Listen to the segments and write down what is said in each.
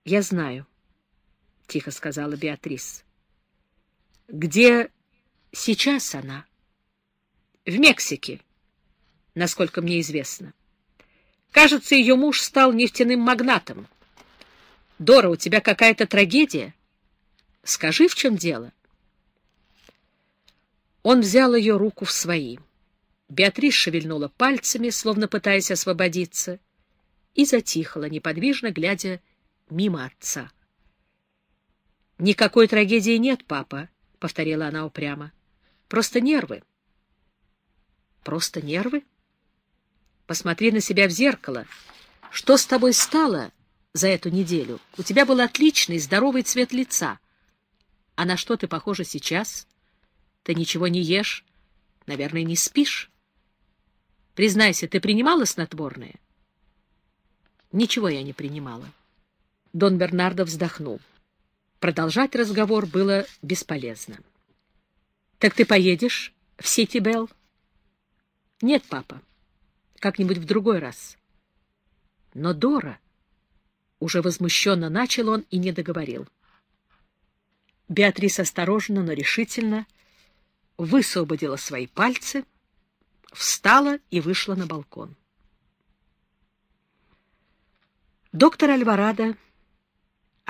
— Я знаю, — тихо сказала Беатрис. — Где сейчас она? — В Мексике, насколько мне известно. Кажется, ее муж стал нефтяным магнатом. Дора, у тебя какая-то трагедия? Скажи, в чем дело? Он взял ее руку в свои. Беатрис шевельнула пальцами, словно пытаясь освободиться, и затихла, неподвижно глядя мимо отца. — Никакой трагедии нет, папа, — повторила она упрямо. — Просто нервы. — Просто нервы? Посмотри на себя в зеркало. Что с тобой стало за эту неделю? У тебя был отличный, здоровый цвет лица. А на что ты похожа сейчас? Ты ничего не ешь, наверное, не спишь. Признайся, ты принимала снотворное? Ничего я не принимала. Дон Бернардо вздохнул. Продолжать разговор было бесполезно. — Так ты поедешь в Сити-Белл? — Нет, папа. Как-нибудь в другой раз. Но Дора... Уже возмущенно начал он и не договорил. Беатрис осторожно, но решительно высвободила свои пальцы, встала и вышла на балкон. Доктор Альварадо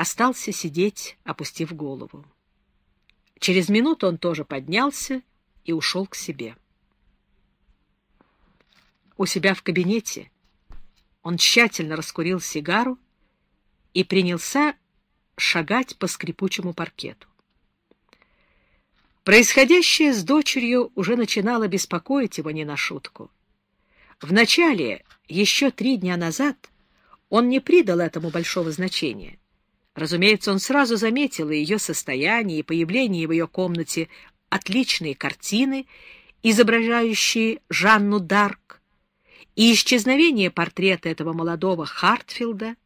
остался сидеть, опустив голову. Через минуту он тоже поднялся и ушел к себе. У себя в кабинете он тщательно раскурил сигару и принялся шагать по скрипучему паркету. Происходящее с дочерью уже начинало беспокоить его не на шутку. Вначале, еще три дня назад, он не придал этому большого значения. Разумеется, он сразу заметил и ее состояние, и появление в ее комнате отличные картины, изображающие Жанну Дарк, и исчезновение портрета этого молодого Хартфилда.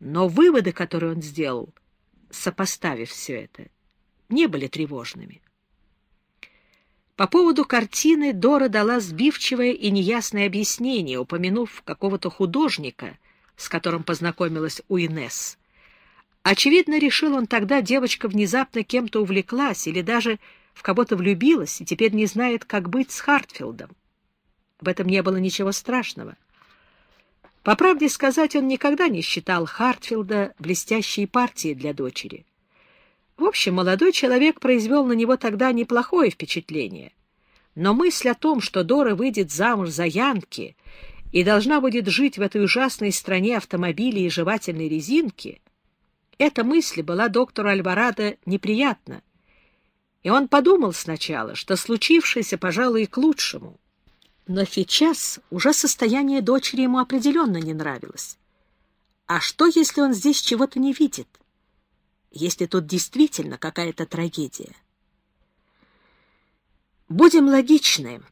Но выводы, которые он сделал, сопоставив все это, не были тревожными. По поводу картины Дора дала сбивчивое и неясное объяснение, упомянув какого-то художника, с которым познакомилась у Инесс. Очевидно, решил он тогда, девочка внезапно кем-то увлеклась или даже в кого-то влюбилась и теперь не знает, как быть с Хартфилдом. В этом не было ничего страшного. По правде сказать, он никогда не считал Хартфилда блестящей партией для дочери. В общем, молодой человек произвел на него тогда неплохое впечатление. Но мысль о том, что Дора выйдет замуж за Янки и должна будет жить в этой ужасной стране автомобилей и жевательной резинки — эта мысль была доктору Альварадо неприятна, и он подумал сначала, что случившееся, пожалуй, и к лучшему. Но сейчас уже состояние дочери ему определенно не нравилось. А что, если он здесь чего-то не видит? Если тут действительно какая-то трагедия? «Будем логичны»,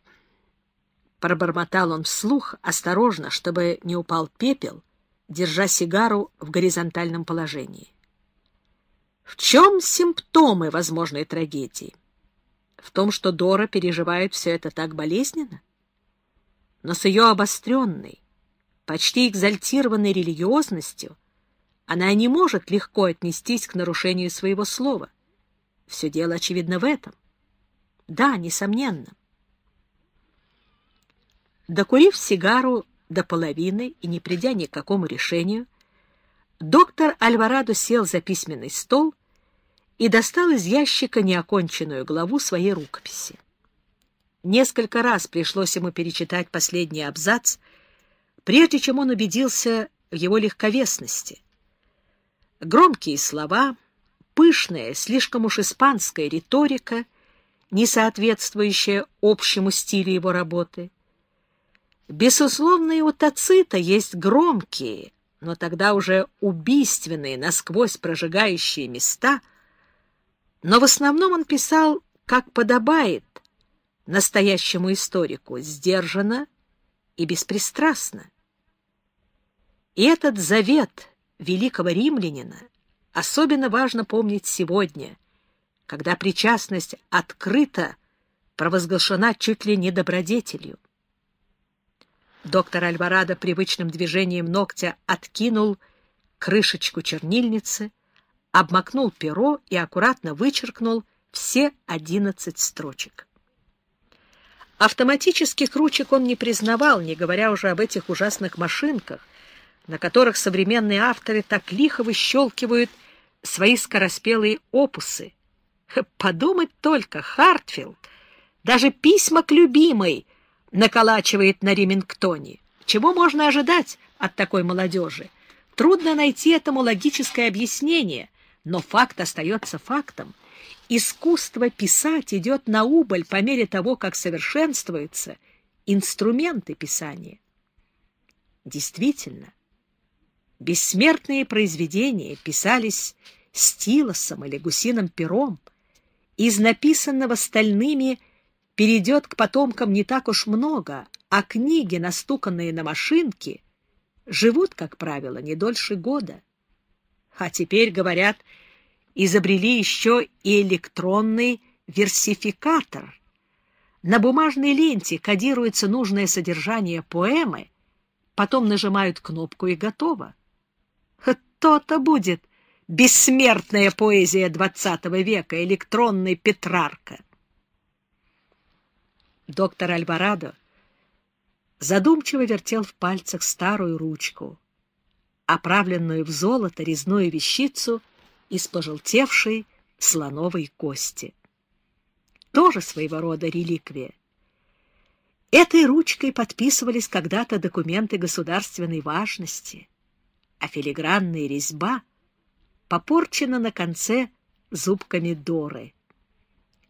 — пробормотал он вслух, осторожно, чтобы не упал пепел, держа сигару в горизонтальном положении. В чем симптомы возможной трагедии? В том, что Дора переживает все это так болезненно? Но с ее обостренной, почти экзальтированной религиозностью она не может легко отнестись к нарушению своего слова. Все дело, очевидно, в этом. Да, несомненно. Докурив сигару до половины и не придя ни к какому решению, доктор Альварадо сел за письменный стол и достал из ящика неоконченную главу своей рукописи. Несколько раз пришлось ему перечитать последний абзац, прежде чем он убедился в его легковесности. Громкие слова, пышная, слишком уж испанская риторика, не соответствующая общему стилю его работы. Безусловно, и у Тацита есть громкие, но тогда уже убийственные, насквозь прожигающие места — но в основном он писал, как подобает настоящему историку, сдержанно и беспристрастно. И этот завет великого римлянина особенно важно помнить сегодня, когда причастность открыто провозглашена чуть ли не добродетелью. Доктор Альварадо привычным движением ногтя откинул крышечку чернильницы, обмакнул перо и аккуратно вычеркнул все одиннадцать строчек. Автоматических ручек он не признавал, не говоря уже об этих ужасных машинках, на которых современные авторы так лихо выщелкивают свои скороспелые опусы. Подумать только, Хартфилд даже письма к любимой наколачивает на Ремингтоне. Чего можно ожидать от такой молодежи? Трудно найти этому логическое объяснение, но факт остается фактом. Искусство писать идет на убыль по мере того, как совершенствуются инструменты писания. Действительно, бессмертные произведения писались стилосом или гусиным пером, из написанного стальными перейдет к потомкам не так уж много, а книги, настуканные на машинки, живут, как правило, не дольше года. А теперь, говорят, изобрели еще и электронный версификатор. На бумажной ленте кодируется нужное содержание поэмы, потом нажимают кнопку и готово. То-то будет бессмертная поэзия XX века, электронный Петрарка. Доктор Альварадо задумчиво вертел в пальцах старую ручку, оправленную в золото резную вещицу из пожелтевшей слоновой кости. Тоже своего рода реликвия. Этой ручкой подписывались когда-то документы государственной важности, а филигранная резьба попорчена на конце зубками Доры.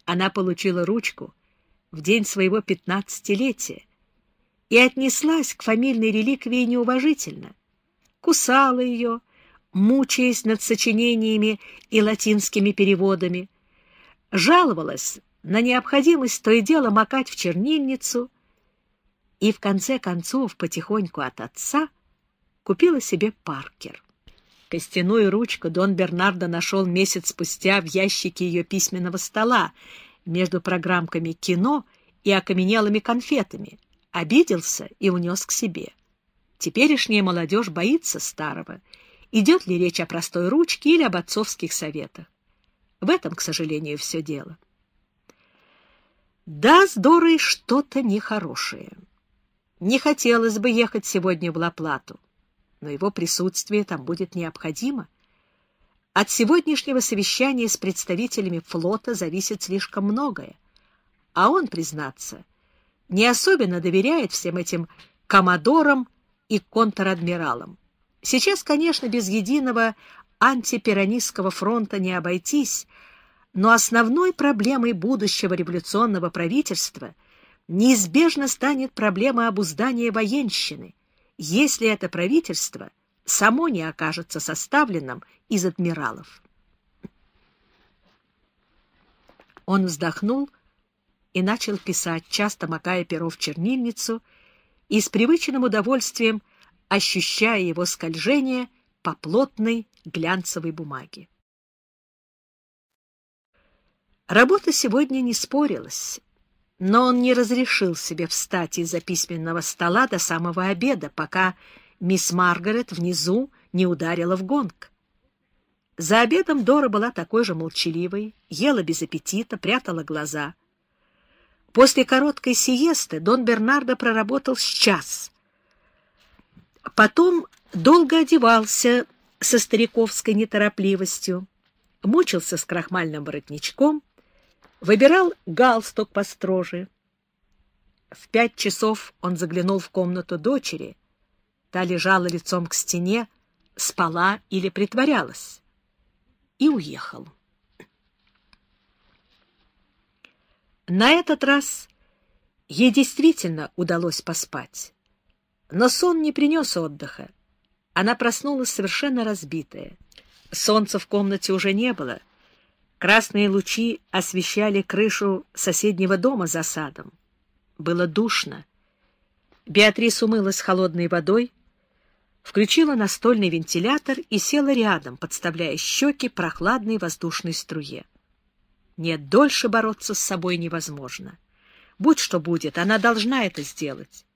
Она получила ручку в день своего пятнадцатилетия и отнеслась к фамильной реликвии неуважительно, кусала ее, мучаясь над сочинениями и латинскими переводами, жаловалась на необходимость то и дело макать в чернильницу и, в конце концов, потихоньку от отца купила себе Паркер. Костяную ручку Дон Бернардо нашел месяц спустя в ящике ее письменного стола между программками кино и окаменелыми конфетами, обиделся и унес к себе. Теперешняя молодежь боится старого — идет ли речь о простой ручке или об отцовских советах. В этом, к сожалению, все дело. Да, с Дорой что-то нехорошее. Не хотелось бы ехать сегодня в Лаплату, но его присутствие там будет необходимо. От сегодняшнего совещания с представителями флота зависит слишком многое, а он, признаться, не особенно доверяет всем этим коммодорам и контр-адмиралам. Сейчас, конечно, без единого антиперонистского фронта не обойтись, но основной проблемой будущего революционного правительства неизбежно станет проблема обуздания военщины, если это правительство само не окажется составленным из адмиралов. Он вздохнул и начал писать, часто макая перо в чернильницу, и с привычным удовольствием ощущая его скольжение по плотной глянцевой бумаге. Работа сегодня не спорилась, но он не разрешил себе встать из-за письменного стола до самого обеда, пока мисс Маргарет внизу не ударила в гонг. За обедом Дора была такой же молчаливой, ела без аппетита, прятала глаза. После короткой сиесты Дон Бернардо проработал с час, Потом долго одевался со стариковской неторопливостью, мучился с крахмальным воротничком, выбирал галстук построже. В пять часов он заглянул в комнату дочери. Та лежала лицом к стене, спала или притворялась. И уехал. На этот раз ей действительно удалось поспать. Но сон не принес отдыха. Она проснулась совершенно разбитая. Солнца в комнате уже не было. Красные лучи освещали крышу соседнего дома за садом. Было душно. Беатрис умылась холодной водой, включила настольный вентилятор и села рядом, подставляя щеки прохладной воздушной струе. Нет, дольше бороться с собой невозможно. Будь что будет, она должна это сделать.